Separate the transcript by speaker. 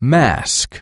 Speaker 1: mask.